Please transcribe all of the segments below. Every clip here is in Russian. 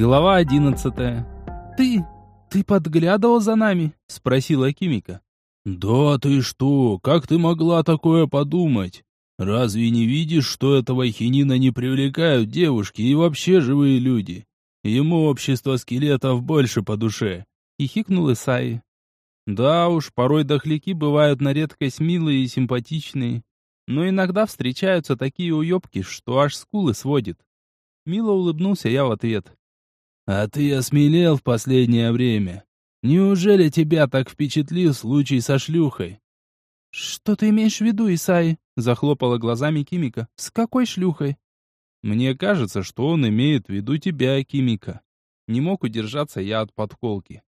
Глава одиннадцатая. «Ты... ты подглядывал за нами?» — спросила Кимика. «Да ты что? Как ты могла такое подумать? Разве не видишь, что этого хинина не привлекают девушки и вообще живые люди? Ему общество скелетов больше по душе», — хихикнул Исаи. «Да уж, порой дохляки бывают на редкость милые и симпатичные, но иногда встречаются такие уебки, что аж скулы сводит». Мило улыбнулся я в ответ. «А ты осмелел в последнее время. Неужели тебя так впечатлил случай со шлюхой?» «Что ты имеешь в виду, Исаи?» — захлопала глазами Кимика. «С какой шлюхой?» «Мне кажется, что он имеет в виду тебя, Кимика». Не мог удержаться я от подколки.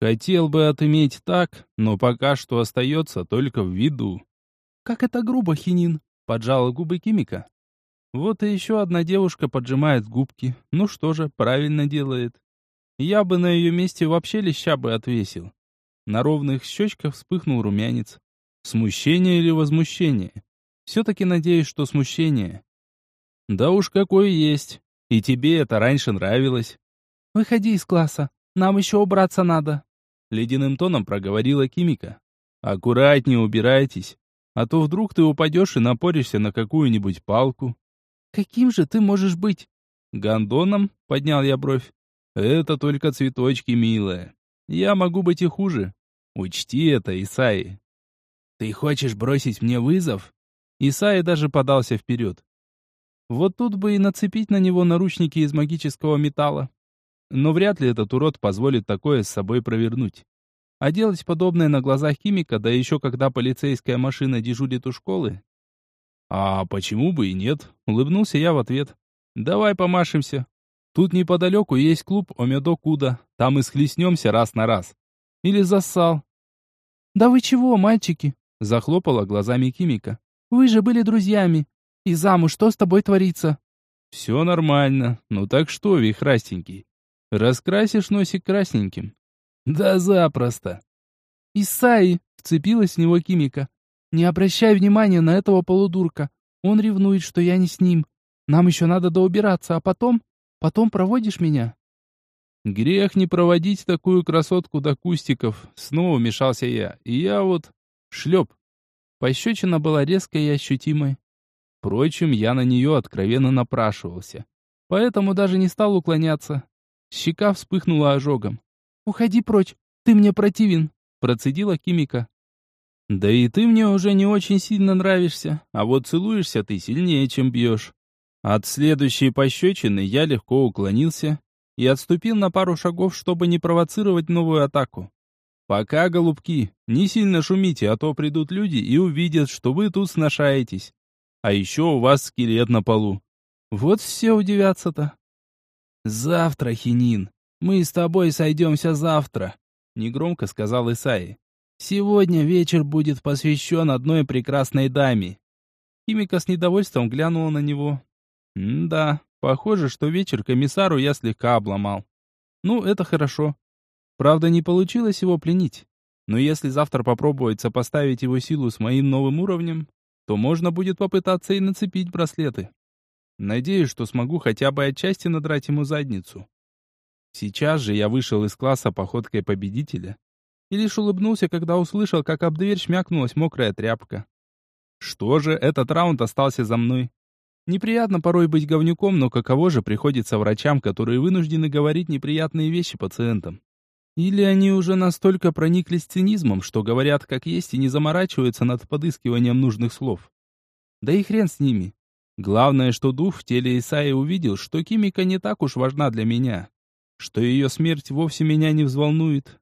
Хотел бы отыметь так, но пока что остается только в виду. «Как это грубо, Хинин!» — поджала губы Кимика. Вот и еще одна девушка поджимает губки. Ну что же, правильно делает. Я бы на ее месте вообще леща бы отвесил. На ровных щечках вспыхнул румянец. Смущение или возмущение? Все-таки надеюсь, что смущение. Да уж какое есть. И тебе это раньше нравилось. Выходи из класса. Нам еще убраться надо. Ледяным тоном проговорила Кимика. Аккуратнее убирайтесь, а то вдруг ты упадешь и напоришься на какую-нибудь палку. Каким же ты можешь быть? Гондоном? Поднял я бровь. Это только цветочки, милая. Я могу быть и хуже. Учти это, Исаи. Ты хочешь бросить мне вызов? Исаи даже подался вперед. Вот тут бы и нацепить на него наручники из магического металла. Но вряд ли этот урод позволит такое с собой провернуть. А делать подобное на глазах химика, да еще когда полицейская машина дежурит у школы, «А почему бы и нет?» — улыбнулся я в ответ. «Давай помашемся. Тут неподалеку есть клуб Омедо Куда. Там и схлестнемся раз на раз. Или зассал». «Да вы чего, мальчики?» — захлопала глазами Кимика. «Вы же были друзьями. И замуж что с тобой творится?» «Все нормально. Ну так что, вихрастенький, раскрасишь носик красненьким?» «Да запросто». «Исаи!» — вцепилась в него Кимика. Не обращай внимания на этого полудурка. Он ревнует, что я не с ним. Нам еще надо доубираться, а потом... Потом проводишь меня?» «Грех не проводить такую красотку до кустиков», — снова вмешался я. И я вот... Шлеп. Пощечина была резкой и ощутимой. Впрочем, я на нее откровенно напрашивался. Поэтому даже не стал уклоняться. Щека вспыхнула ожогом. «Уходи прочь, ты мне противен», — процедила Кимика. Да и ты мне уже не очень сильно нравишься, а вот целуешься ты сильнее, чем бьешь. От следующей пощечины я легко уклонился и отступил на пару шагов, чтобы не провоцировать новую атаку. Пока, голубки, не сильно шумите, а то придут люди и увидят, что вы тут сношаетесь. А еще у вас скелет на полу. Вот все удивятся-то. Завтра, Хинин, мы с тобой сойдемся завтра, негромко сказал Исаи. Сегодня вечер будет посвящен одной прекрасной даме. Химика с недовольством глянула на него. да, похоже, что вечер комиссару я слегка обломал. Ну, это хорошо. Правда, не получилось его пленить. Но если завтра попробовать сопоставить его силу с моим новым уровнем, то можно будет попытаться и нацепить браслеты. Надеюсь, что смогу хотя бы отчасти надрать ему задницу. Сейчас же я вышел из класса походкой победителя и лишь улыбнулся, когда услышал, как об дверь шмякнулась мокрая тряпка. Что же, этот раунд остался за мной. Неприятно порой быть говнюком, но каково же приходится врачам, которые вынуждены говорить неприятные вещи пациентам? Или они уже настолько прониклись цинизмом, что говорят как есть и не заморачиваются над подыскиванием нужных слов? Да и хрен с ними. Главное, что дух в теле Исаи увидел, что Кимика не так уж важна для меня, что ее смерть вовсе меня не взволнует,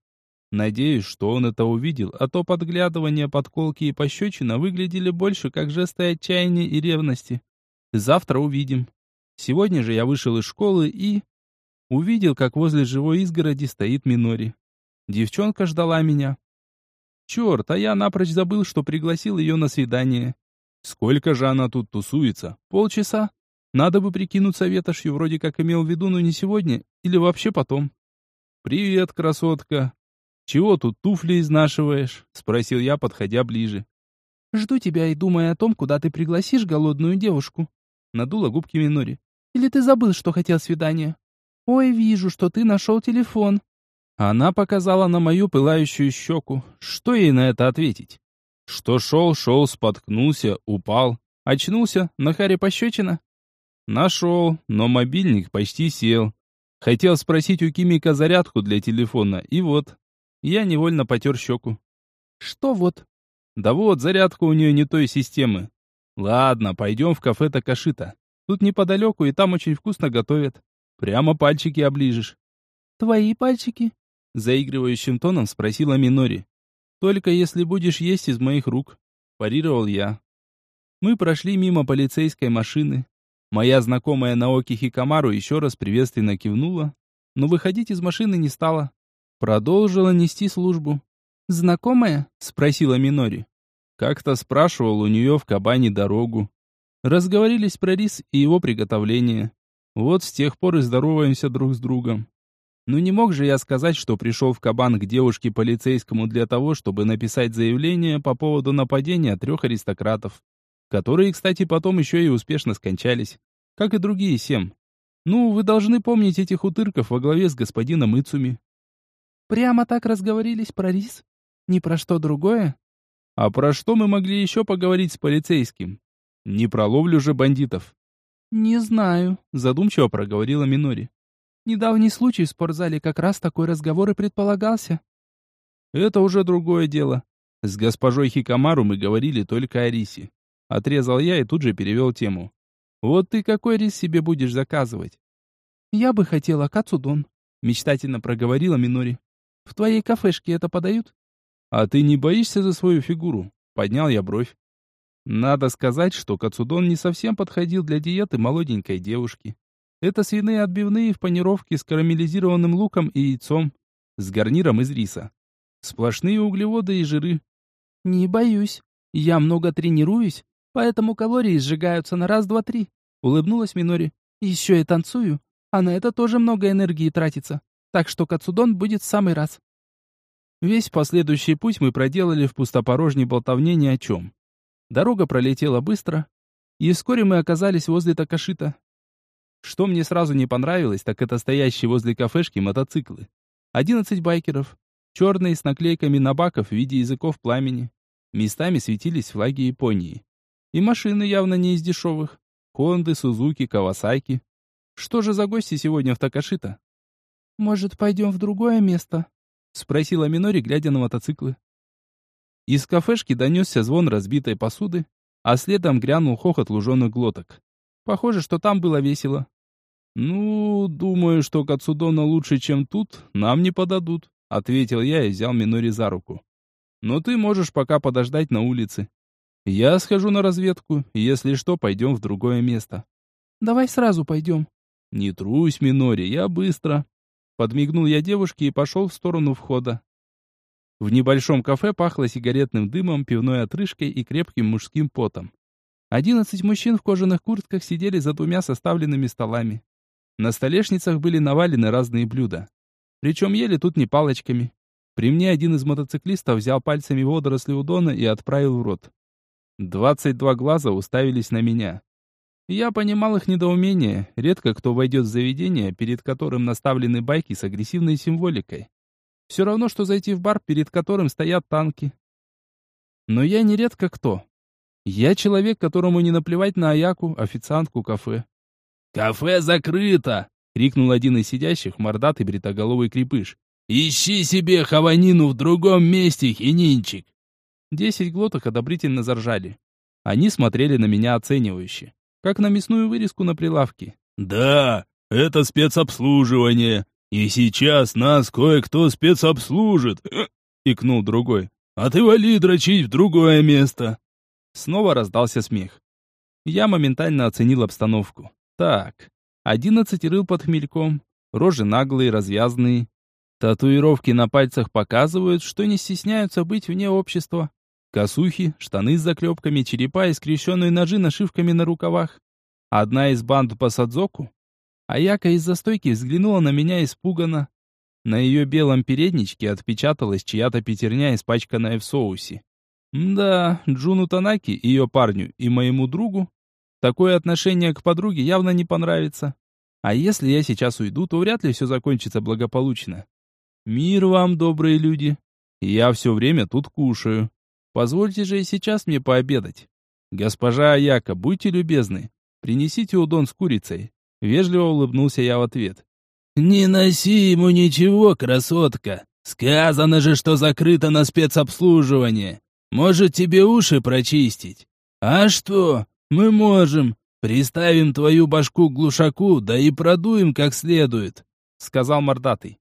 Надеюсь, что он это увидел, а то подглядывание, подколки и пощечина выглядели больше как жесты отчаяния и ревности. Завтра увидим. Сегодня же я вышел из школы и... Увидел, как возле живой изгороди стоит Минори. Девчонка ждала меня. Черт, а я напрочь забыл, что пригласил ее на свидание. Сколько же она тут тусуется? Полчаса? Надо бы прикинуться ветошью, вроде как имел в виду, но не сегодня, или вообще потом. «Привет, красотка!» «Чего тут туфли изнашиваешь?» — спросил я, подходя ближе. «Жду тебя и думая о том, куда ты пригласишь голодную девушку», — надула губки Минори. «Или ты забыл, что хотел свидания?» «Ой, вижу, что ты нашел телефон». Она показала на мою пылающую щеку. Что ей на это ответить? Что шел, шел, споткнулся, упал. Очнулся, на харе пощечина. Нашел, но мобильник почти сел. Хотел спросить у Кимика зарядку для телефона, и вот. Я невольно потер щеку. Что вот? Да вот, зарядка у нее не той системы. Ладно, пойдем в кафе Такашита. Тут неподалеку, и там очень вкусно готовят. Прямо пальчики оближешь. Твои пальчики? Заигрывающим тоном спросила Минори. Только если будешь есть из моих рук. Парировал я. Мы прошли мимо полицейской машины. Моя знакомая Наоки Хикамару еще раз приветственно кивнула, но выходить из машины не стала. Продолжила нести службу. «Знакомая?» — спросила Минори. Как-то спрашивал у нее в кабане дорогу. Разговорились про рис и его приготовление. Вот с тех пор и здороваемся друг с другом. Ну не мог же я сказать, что пришел в кабан к девушке полицейскому для того, чтобы написать заявление по поводу нападения трех аристократов, которые, кстати, потом еще и успешно скончались, как и другие семь. Ну, вы должны помнить этих утырков во главе с господином Ицуми. Прямо так разговорились про рис? Не про что другое? А про что мы могли еще поговорить с полицейским? Не про ловлю же бандитов. «Не знаю», — задумчиво проговорила Минори. «Недавний случай в спортзале как раз такой разговор и предполагался». «Это уже другое дело. С госпожой Хикамару мы говорили только о рисе». Отрезал я и тут же перевел тему. «Вот ты какой рис себе будешь заказывать?» «Я бы хотела кацудон», — мечтательно проговорила Минори. «В твоей кафешке это подают?» «А ты не боишься за свою фигуру?» Поднял я бровь. Надо сказать, что кацудон не совсем подходил для диеты молоденькой девушки. Это свиные отбивные в панировке с карамелизированным луком и яйцом, с гарниром из риса. Сплошные углеводы и жиры. «Не боюсь. Я много тренируюсь, поэтому калории сжигаются на раз-два-три», — улыбнулась Минори. «Еще и танцую, а на это тоже много энергии тратится, так что кацудон будет в самый раз». Весь последующий путь мы проделали в пустопорожней болтовне ни о чем. Дорога пролетела быстро, и вскоре мы оказались возле Такашита. Что мне сразу не понравилось, так это стоящие возле кафешки мотоциклы. Одиннадцать байкеров, черные с наклейками на баков в виде языков пламени. Местами светились флаги Японии. И машины явно не из дешевых. Хонды, Сузуки, Кавасаки. Что же за гости сегодня в Такашита? «Может, пойдем в другое место?» — спросила Минори, глядя на мотоциклы. Из кафешки донесся звон разбитой посуды, а следом грянул хохот луженых глоток. Похоже, что там было весело. «Ну, думаю, что Кацудона лучше, чем тут, нам не подадут», — ответил я и взял Минори за руку. «Но ты можешь пока подождать на улице. Я схожу на разведку, если что, пойдем в другое место». «Давай сразу пойдем». «Не трусь, Минори, я быстро». Подмигнул я девушке и пошел в сторону входа. В небольшом кафе пахло сигаретным дымом, пивной отрыжкой и крепким мужским потом. Одиннадцать мужчин в кожаных куртках сидели за двумя составленными столами. На столешницах были навалены разные блюда. Причем ели тут не палочками. При мне один из мотоциклистов взял пальцами водоросли удона и отправил в рот. Двадцать два глаза уставились на меня. Я понимал их недоумение. Редко кто войдет в заведение, перед которым наставлены байки с агрессивной символикой. Все равно, что зайти в бар, перед которым стоят танки. Но я не редко кто. Я человек, которому не наплевать на Аяку, официантку кафе. «Кафе закрыто!» — крикнул один из сидящих, мордатый бритоголовый крепыш. «Ищи себе хаванину в другом месте, хининчик!» Десять глоток одобрительно заржали. Они смотрели на меня оценивающе, как на мясную вырезку на прилавке. «Да, это спецобслуживание. «И сейчас нас кое-кто спецобслужит», — икнул другой. «А ты вали дрочить в другое место». Снова раздался смех. Я моментально оценил обстановку. Так, одиннадцать рыл под хмельком, рожи наглые, развязные. Татуировки на пальцах показывают, что не стесняются быть вне общества. Косухи, штаны с заклепками, черепа и скрещенные ножи нашивками на рукавах. Одна из банд по Садзоку а Яка из застойки взглянула на меня испуганно. На ее белом передничке отпечаталась чья-то пятерня, испачканная в соусе. Да, Джуну Танаки, ее парню, и моему другу, такое отношение к подруге явно не понравится. А если я сейчас уйду, то вряд ли все закончится благополучно. Мир вам, добрые люди. Я все время тут кушаю. Позвольте же и сейчас мне пообедать. Госпожа Аяка, будьте любезны, принесите удон с курицей. Вежливо улыбнулся я в ответ. «Не носи ему ничего, красотка. Сказано же, что закрыто на спецобслуживание. Может, тебе уши прочистить? А что? Мы можем. Приставим твою башку к глушаку, да и продуем как следует», — сказал мордатый.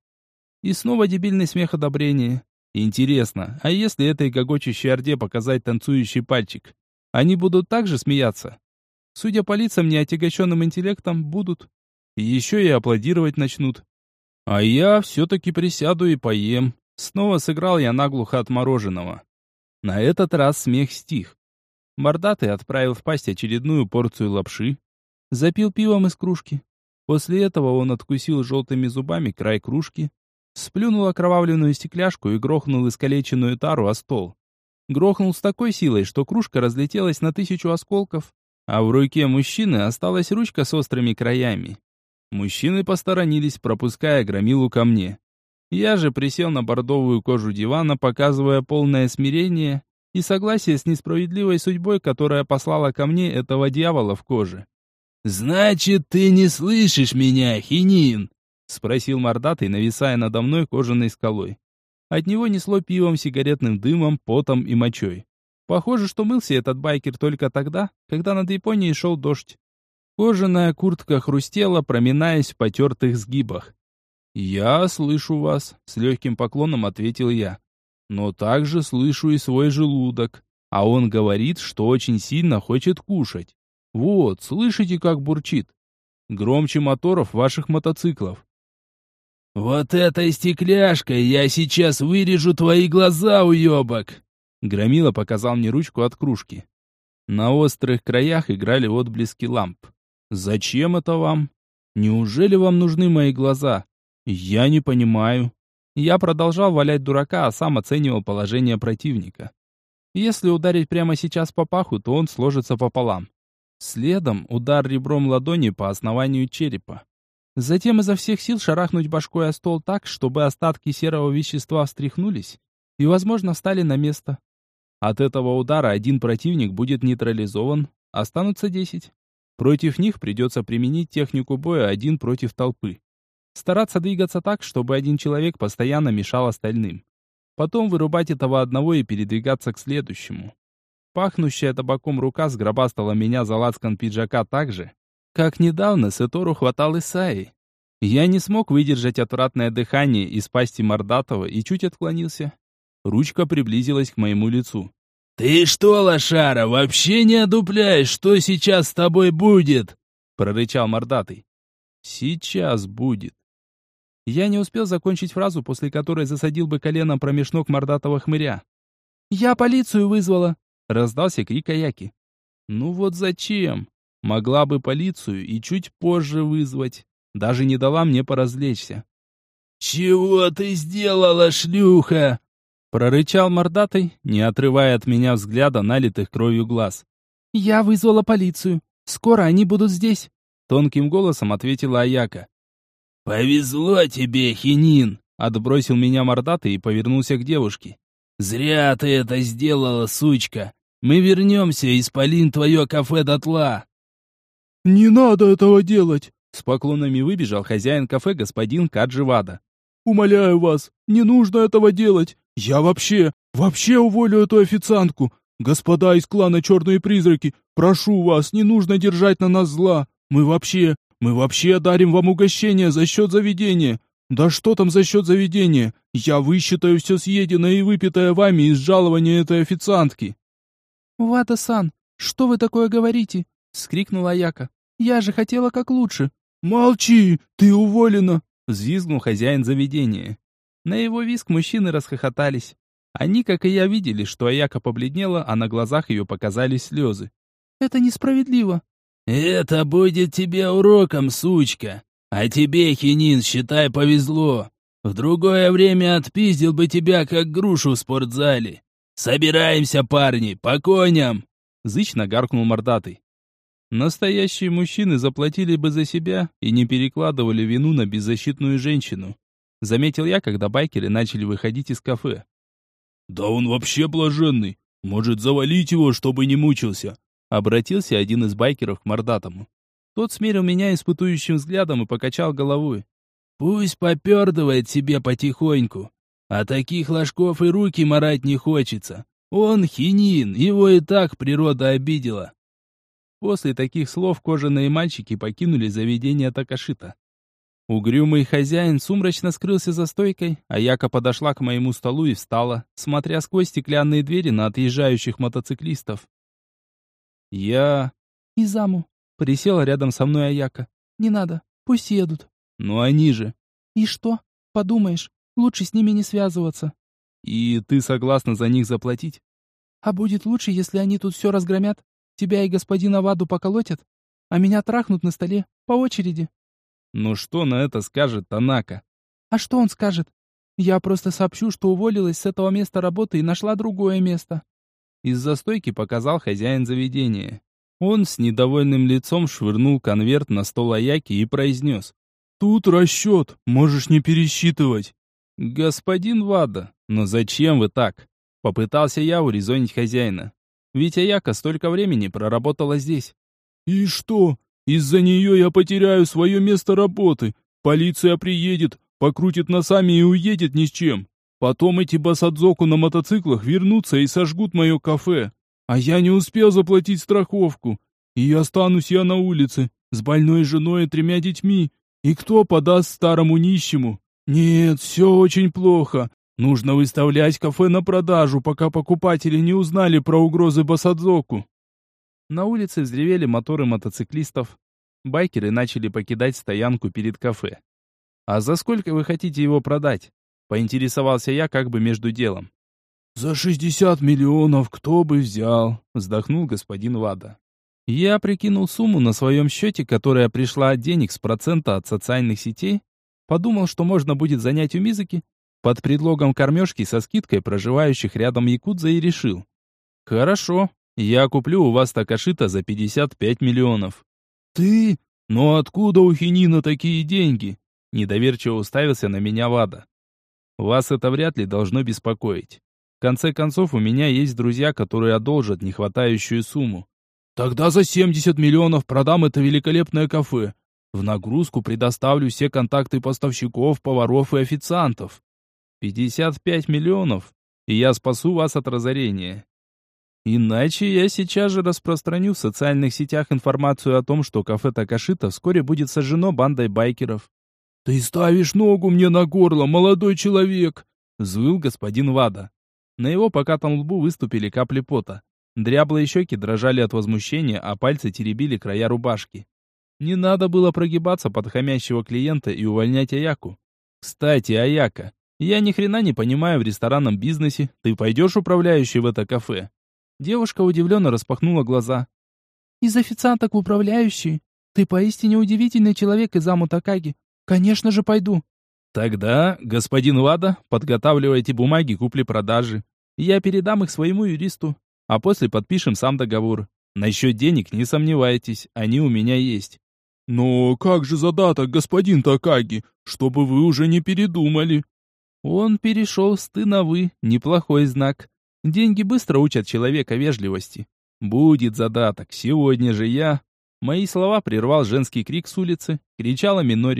И снова дебильный смех одобрения. Интересно, а если этой гогочущей орде показать танцующий пальчик? Они будут также смеяться? Судя по лицам неотягощенным интеллектом, будут. Еще и аплодировать начнут. А я все-таки присяду и поем. Снова сыграл я наглухо отмороженного. На этот раз смех стих. Мордатый отправил в пасть очередную порцию лапши, запил пивом из кружки. После этого он откусил желтыми зубами край кружки, сплюнул окровавленную стекляшку и грохнул искалеченную тару о стол. Грохнул с такой силой, что кружка разлетелась на тысячу осколков, а в руке мужчины осталась ручка с острыми краями. Мужчины посторонились, пропуская громилу ко мне. Я же присел на бордовую кожу дивана, показывая полное смирение и согласие с несправедливой судьбой, которая послала ко мне этого дьявола в коже. «Значит, ты не слышишь меня, хинин?» — спросил мордатый, нависая надо мной кожаной скалой. От него несло пивом, сигаретным дымом, потом и мочой. Похоже, что мылся этот байкер только тогда, когда над Японией шел дождь. Кожаная куртка хрустела, проминаясь в потертых сгибах. «Я слышу вас», — с легким поклоном ответил я. «Но также слышу и свой желудок, а он говорит, что очень сильно хочет кушать. Вот, слышите, как бурчит? Громче моторов ваших мотоциклов». «Вот этой стекляшкой я сейчас вырежу твои глаза, уебок!» Громила показал мне ручку от кружки. На острых краях играли отблески ламп. Зачем это вам? Неужели вам нужны мои глаза? Я не понимаю. Я продолжал валять дурака, а сам оценивал положение противника. Если ударить прямо сейчас по паху, то он сложится пополам. Следом удар ребром ладони по основанию черепа. Затем изо всех сил шарахнуть башкой о стол так, чтобы остатки серого вещества встряхнулись и, возможно, встали на место. От этого удара один противник будет нейтрализован, останутся десять. Против них придется применить технику боя один против толпы. Стараться двигаться так, чтобы один человек постоянно мешал остальным. Потом вырубать этого одного и передвигаться к следующему. Пахнущая табаком рука сгробастала меня за лацкан пиджака так же, как недавно Сетору хватал Исаи. Я не смог выдержать отвратное дыхание из пасти Мордатова и чуть отклонился. Ручка приблизилась к моему лицу. «Ты что, лошара, вообще не одупляешь, что сейчас с тобой будет?» прорычал мордатый. «Сейчас будет». Я не успел закончить фразу, после которой засадил бы коленом промеж ног мордатого хмыря. «Я полицию вызвала!» — раздался крик Аяки. «Ну вот зачем? Могла бы полицию и чуть позже вызвать. Даже не дала мне поразвлечься». «Чего ты сделала, шлюха?» Прорычал мордатый, не отрывая от меня взгляда налитых кровью глаз. «Я вызвала полицию. Скоро они будут здесь», — тонким голосом ответила Аяка. «Повезло тебе, Хинин!» — отбросил меня мордатый и повернулся к девушке. «Зря ты это сделала, сучка! Мы вернемся и спалим твое кафе дотла!» «Не надо этого делать!» С поклонами выбежал хозяин кафе господин Кадживада. «Умоляю вас, не нужно этого делать! «Я вообще, вообще уволю эту официантку! Господа из клана Черные Призраки, прошу вас, не нужно держать на нас зла! Мы вообще, мы вообще дарим вам угощение за счет заведения! Да что там за счет заведения? Я высчитаю все съеденное и выпитое вами из жалования этой официантки!» «Вата-сан, что вы такое говорите?» — скрикнула Яка. «Я же хотела как лучше!» «Молчи, ты уволена!» — взвизгнул хозяин заведения. На его виск мужчины расхохотались. Они, как и я, видели, что Аяка побледнела, а на глазах ее показались слезы. «Это несправедливо». «Это будет тебе уроком, сучка. А тебе, Хинин, считай, повезло. В другое время отпиздил бы тебя, как грушу в спортзале. Собираемся, парни, по коням!» Зычно гаркнул мордатый. Настоящие мужчины заплатили бы за себя и не перекладывали вину на беззащитную женщину. Заметил я, когда байкеры начали выходить из кафе. «Да он вообще блаженный. Может, завалить его, чтобы не мучился?» Обратился один из байкеров к мордатому. Тот смерил меня испытующим взглядом и покачал головой. «Пусть попердывает себе потихоньку. А таких ложков и руки марать не хочется. Он хинин, его и так природа обидела». После таких слов кожаные мальчики покинули заведение Такашита. Угрюмый хозяин сумрачно скрылся за стойкой, а Яка подошла к моему столу и встала, смотря сквозь стеклянные двери на отъезжающих мотоциклистов. Я... Изаму. Присела рядом со мной Аяка. Не надо, пусть едут. Но они же... И что? Подумаешь, лучше с ними не связываться. И ты согласна за них заплатить? А будет лучше, если они тут все разгромят? Тебя и господина Ваду поколотят? А меня трахнут на столе, по очереди. Ну что на это скажет Танака? А что он скажет? Я просто сообщу, что уволилась с этого места работы и нашла другое место. Из-за стойки показал хозяин заведения. Он с недовольным лицом швырнул конверт на стол Аяки и произнес. «Тут расчет, можешь не пересчитывать». «Господин Вада, но зачем вы так?» Попытался я урезонить хозяина. Ведь Аяка столько времени проработала здесь. «И что? Из-за нее я потеряю свое место работы. Полиция приедет, покрутит носами и уедет ни с чем. Потом эти басадзоку на мотоциклах вернутся и сожгут мое кафе. А я не успел заплатить страховку. И останусь я на улице, с больной женой и тремя детьми. И кто подаст старому нищему? Нет, все очень плохо. Нужно выставлять кафе на продажу, пока покупатели не узнали про угрозы басадзоку. На улице взревели моторы мотоциклистов. Байкеры начали покидать стоянку перед кафе. «А за сколько вы хотите его продать?» Поинтересовался я как бы между делом. «За шестьдесят миллионов кто бы взял?» Вздохнул господин Вада. Я прикинул сумму на своем счете, которая пришла от денег с процента от социальных сетей. Подумал, что можно будет занять у Мизыки под предлогом кормежки со скидкой проживающих рядом якудза и решил. «Хорошо, я куплю у вас Такашита за 55 миллионов». «Ты? Но откуда у Хинина такие деньги?» Недоверчиво уставился на меня Вада. Вас это вряд ли должно беспокоить. В конце концов, у меня есть друзья, которые одолжат нехватающую сумму. Тогда за 70 миллионов продам это великолепное кафе. В нагрузку предоставлю все контакты поставщиков, поваров и официантов. 55 миллионов, и я спасу вас от разорения. Иначе я сейчас же распространю в социальных сетях информацию о том, что кафе Такашита вскоре будет сожжено бандой байкеров. «Ты ставишь ногу мне на горло, молодой человек!» — взвыл господин Вада. На его покатом лбу выступили капли пота. Дряблые щеки дрожали от возмущения, а пальцы теребили края рубашки. Не надо было прогибаться под хамящего клиента и увольнять Аяку. Кстати, Аяка, я ни хрена не понимаю в ресторанном бизнесе. Ты пойдешь управляющий в это кафе? Девушка удивленно распахнула глаза. Из официанток в управляющий? Ты поистине удивительный человек, Изаму Такаги. Конечно же пойду. Тогда, господин Вада, подготавливайте бумаги купли-продажи. Я передам их своему юристу, а после подпишем сам договор. Насчет денег не сомневайтесь, они у меня есть. Но как же задаток, господин Такаги, чтобы вы уже не передумали? Он перешел с «ты» на «вы», неплохой знак. Деньги быстро учат человека вежливости. Будет задаток, сегодня же я... Мои слова прервал женский крик с улицы, кричала Минори.